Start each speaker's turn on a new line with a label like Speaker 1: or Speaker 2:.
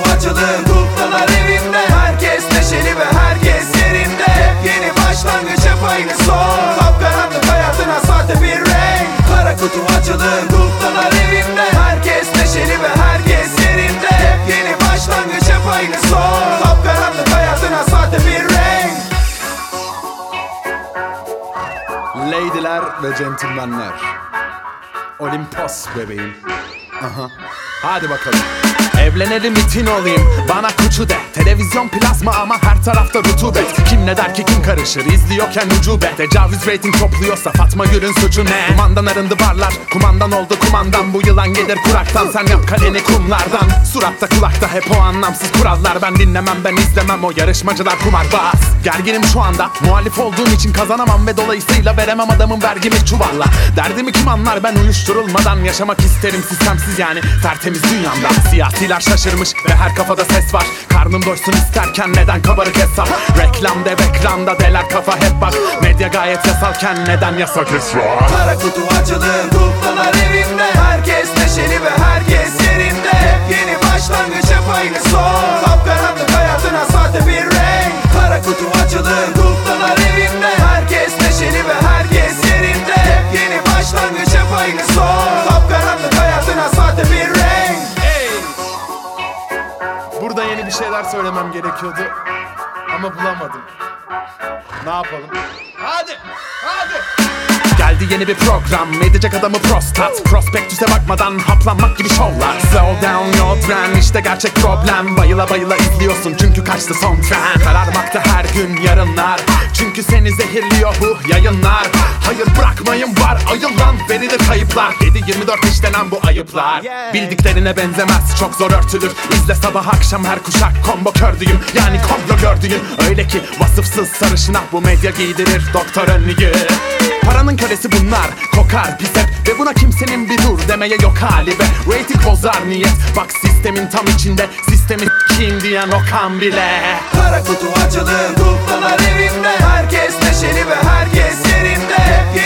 Speaker 1: Okul açıldı evinde. Herkes neşeli ve herkes yerinde. Hep yeni başlangıç hep aynı son Kapkaranlık hayatına sahte bir renk. Kara kutu açıldı Kulptalar evinde. Herkes neşeli ve herkes yerinde. Hep yeni başlangıç hep aynı son Kapkaranlık hayatına sahte bir renk. Lady'ler ve centilmenler Olimpos bebeğim. Aha. Hadi bakalım. Evlenelim itin olayım? Bana kuçu de. Televizyon plazma ama her tarafta rutubet Kim ne der ki kim karışır? İzliyorken ucube. Tecavüz rating topluyorsa Fatma Gül'ün suçu ne? Kumandan arındı barlar. Kumandan oldu kumandan. Bu yılan gelir kuraktan. Sen yap kaleni kumlardan. Suratta kulakta hep o anlamsız kurallar. Ben dinlemem ben izlemem. O yarışmacılar kumarbaz. Gerginim şu anda. Muhalif olduğum için kazanamam Ve dolayısıyla veremem adamın vergimi çuvalla. Derdimi kim anlar? Ben uyuşturulmadan Yaşamak isterim. Sistemsiz yani. Tertemiz dünyamda Siyasiler şaşırmış ve her kafada ses var. Karnım doysun isterken neden kabarık hesap? Reklam dev ekranda deler kafa hep bak. Medya gayet yasalken neden yasak? Esrar Kara kutu açılır kutlalar evimde Herkes neşeli ve herkes bir şeyler söylemem gerekiyordu. Ama bulamadım. Ne yapalım? Hadi! Hadi! Geldi yeni bir program. Edecek adamı prostat. Prospektüse bakmadan haplanmak gibi şovlar. Slow down your tren işte gerçek problem. Bayıla bayıla izliyorsun çünkü kaçtı son tren. Kararmakta her gün yarınlar Çünkü seni zehirliyor bu yayınlar. Hayır bırakmayın var. Ayılan verilir kayıplar. 7-24 işlenen bu ayıplar. Bildiklerine benzemez çok zor örtülür. İzle sabah akşam her kuşak combo kördüğüm Yani komplo gördüğün Öyle ki vasıfsız sarışına bu medya giydirir doktor önlüğü. Paranın kölesi bunlar kokar pis hep Ve buna kimsenin bir dur demeye yok hali. Ve rating bozar niyet. Bak sistemin tam içinde Sistemi kim diyen Okan bile. Kara kutu açılır kutlalar evimde Herkes neşeli ve herkes yerinde. Hep